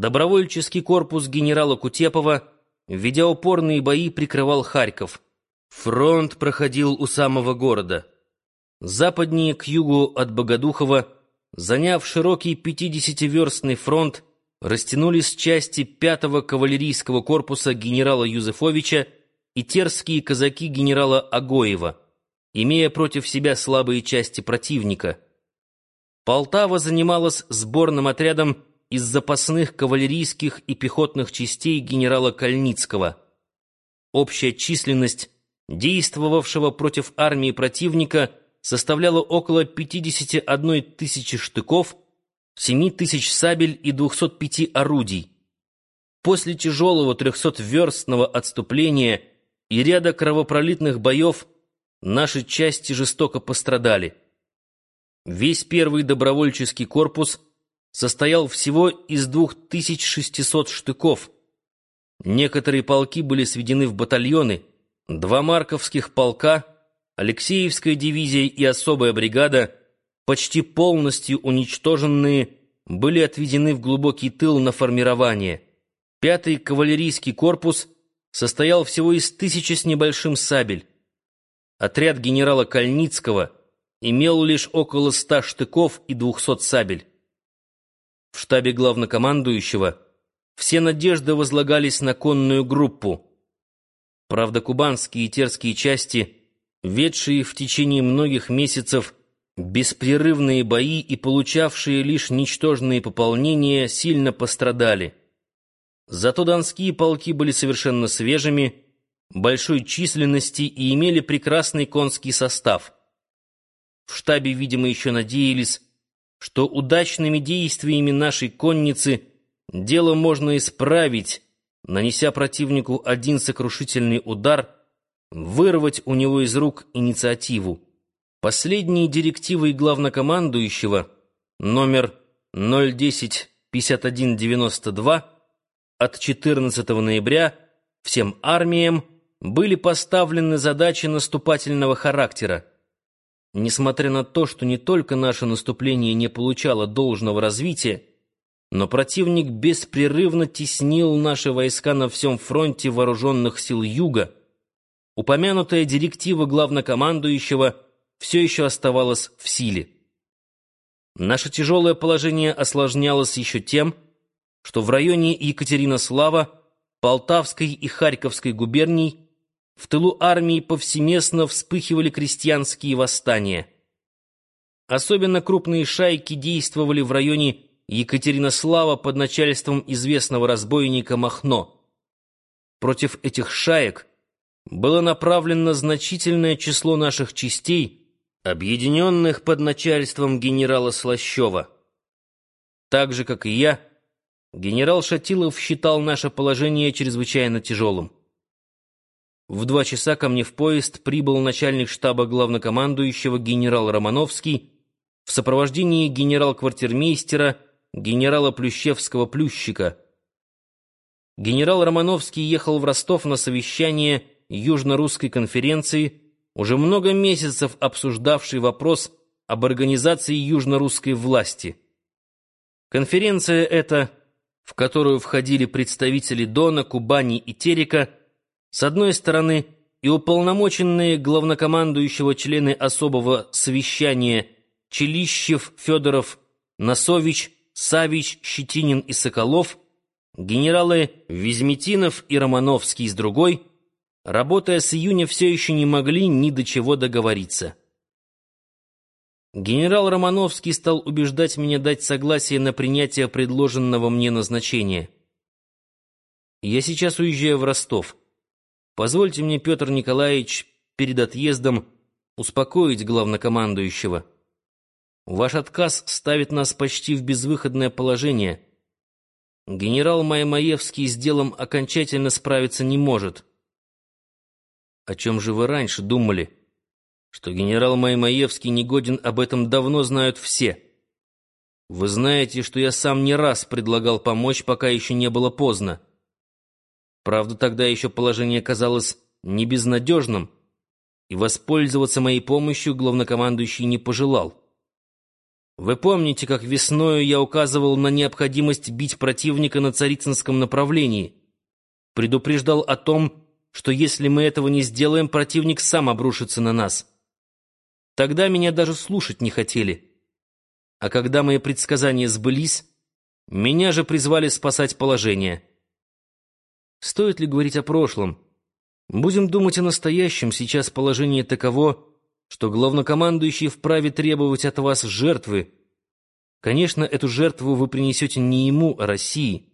Добровольческий корпус генерала Кутепова, ведя упорные бои, прикрывал Харьков. Фронт проходил у самого города. Западнее, к югу от Богодухова, заняв широкий 50-верстный фронт, растянулись части 5-го кавалерийского корпуса генерала Юзефовича и терские казаки генерала Агоева, имея против себя слабые части противника. Полтава занималась сборным отрядом из запасных кавалерийских и пехотных частей генерала Кальницкого. Общая численность действовавшего против армии противника составляла около 51 тысячи штыков, 7 тысяч сабель и 205 орудий. После тяжелого трехсотверстного отступления и ряда кровопролитных боев наши части жестоко пострадали. Весь первый добровольческий корпус состоял всего из 2600 штыков. Некоторые полки были сведены в батальоны, два марковских полка, Алексеевская дивизия и особая бригада, почти полностью уничтоженные, были отведены в глубокий тыл на формирование. Пятый кавалерийский корпус состоял всего из тысячи с небольшим сабель. Отряд генерала Кальницкого имел лишь около ста штыков и двухсот сабель. В штабе главнокомандующего все надежды возлагались на конную группу. Правда, кубанские и терские части, ведшие в течение многих месяцев беспрерывные бои и получавшие лишь ничтожные пополнения, сильно пострадали. Зато донские полки были совершенно свежими, большой численности и имели прекрасный конский состав. В штабе, видимо, еще надеялись, что удачными действиями нашей конницы дело можно исправить, нанеся противнику один сокрушительный удар, вырвать у него из рук инициативу. Последние директивы главнокомандующего номер 010-5192 от 14 ноября всем армиям были поставлены задачи наступательного характера. Несмотря на то, что не только наше наступление не получало должного развития, но противник беспрерывно теснил наши войска на всем фронте вооруженных сил Юга, упомянутая директива главнокомандующего все еще оставалась в силе. Наше тяжелое положение осложнялось еще тем, что в районе Екатеринослава, Полтавской и Харьковской губерний в тылу армии повсеместно вспыхивали крестьянские восстания. Особенно крупные шайки действовали в районе Екатеринослава под начальством известного разбойника Махно. Против этих шаек было направлено значительное число наших частей, объединенных под начальством генерала Слащева. Так же, как и я, генерал Шатилов считал наше положение чрезвычайно тяжелым. В два часа ко мне в поезд прибыл начальник штаба главнокомандующего генерал Романовский в сопровождении генерал-квартирмейстера генерала Плющевского-Плющика. Генерал Романовский ехал в Ростов на совещание Южно-Русской конференции, уже много месяцев обсуждавший вопрос об организации южно-русской власти. Конференция эта, в которую входили представители Дона, Кубани и Терека, с одной стороны, и уполномоченные главнокомандующего члены особого совещания Челищев, Федоров, Носович, Савич, Щетинин и Соколов, генералы Визметинов и Романовский с другой, работая с июня, все еще не могли ни до чего договориться. Генерал Романовский стал убеждать меня дать согласие на принятие предложенного мне назначения. Я сейчас уезжаю в Ростов. Позвольте мне, Петр Николаевич, перед отъездом успокоить главнокомандующего. Ваш отказ ставит нас почти в безвыходное положение. Генерал Маймаевский с делом окончательно справиться не может. О чем же вы раньше думали? Что генерал Маймаевский негоден, об этом давно знают все. Вы знаете, что я сам не раз предлагал помочь, пока еще не было поздно. Правда, тогда еще положение казалось не безнадежным, и воспользоваться моей помощью главнокомандующий не пожелал. Вы помните, как весною я указывал на необходимость бить противника на Царицынском направлении? Предупреждал о том, что если мы этого не сделаем, противник сам обрушится на нас. Тогда меня даже слушать не хотели. А когда мои предсказания сбылись, меня же призвали спасать положение. Стоит ли говорить о прошлом? Будем думать о настоящем. Сейчас положение таково, что главнокомандующий вправе требовать от вас жертвы. Конечно, эту жертву вы принесете не ему, а России.